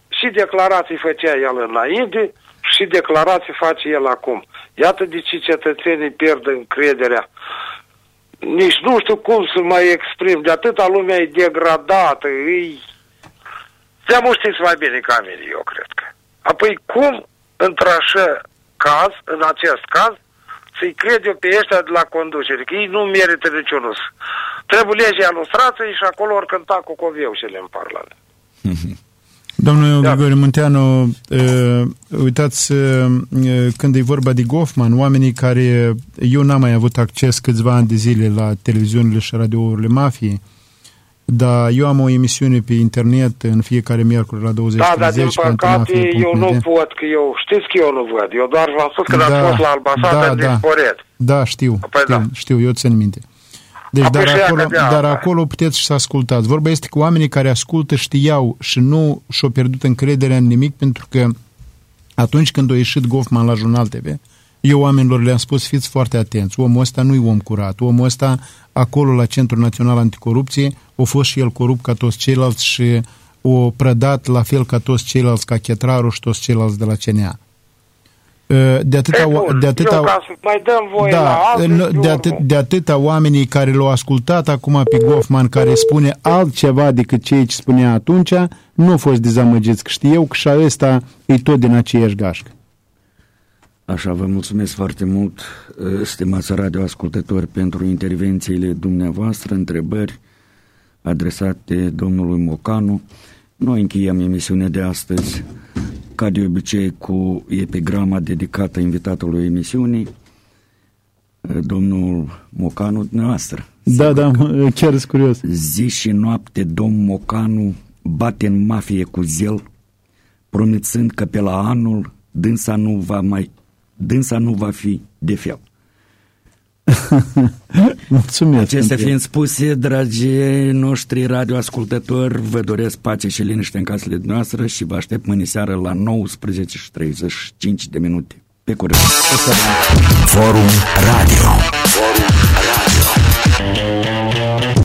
și declarații făcea el înainte și declarații face el acum. Iată de ce cetățenii pierd încrederea. Nici nu știu cum să mai exprim, de atâta lumea e degradată, e... Te-am știți mai bine ca mine, eu cred că. Apoi cum, într-așa caz, în acest caz, să-i cred eu pe ăștia de la conducere, că ei nu merită niciunul. Trebuie legea lustrației și acolo ori cânta cu coveușele în parlament. Domnul da. Grigore Munteanu, uh, uitați, uh, când e vorba de Goffman, oamenii care... Eu n-am mai avut acces câțiva ani de zile la televiziunile și radiourile mafiei, dar eu am o emisiune pe internet în fiecare miercuri la 20 Da, dar din păcate eu nu pot, că eu, știți că eu nu văd. Eu doar v-am spus că da, am fost la albasada da, da, Da, știu, păi știu, da. știu, eu țin minte. Deci, dar acolo, dar acolo puteți și să ascultați. Vorba este că oamenii care ascultă știau și nu și-au pierdut încrederea în nimic pentru că atunci când a ieșit Goffman la Jurnal TV, eu oamenilor le-am spus, fiți foarte atenți, omul ăsta nu-i om curat, omul ăsta acolo la Centrul Național Anticorupție a fost și el corupt ca toți ceilalți și o prădat la fel ca toți ceilalți, ca Chetraru și toți ceilalți de la CNA. Uh, de atâta, bun, de atâta, eu ca să mai dăm voie da, la alții, de, atât, de atâta oamenii care l-au ascultat acum pe Goffman care spune altceva decât ceea ce spunea atunci, nu au fost dezamăgiți, că știu că și ăsta e tot din aceeași gașcă. Așa, vă mulțumesc foarte mult, uh, stimați radioascultători, pentru intervențiile dumneavoastră, întrebări adresate domnului Mocanu. Noi încheiem emisiunea de astăzi ca de obicei, cu epigrama dedicată invitatului emisiunii, domnul Mocanu dumneavoastră. Da, da, chiar sunt curios. Zi și noapte, domn Mocanu bate în mafie cu zel, promițând că pe la anul dânsa nu va mai dânsa nu va fi de fel. Mulțumesc. Acestea fiind spuse, dragi noștri radioascultători, vă doresc pace și liniște în casele noastre și vă aștept mâine seară la 19 și 35 de minute. Pe curând. Forum Radio. Forum Radio.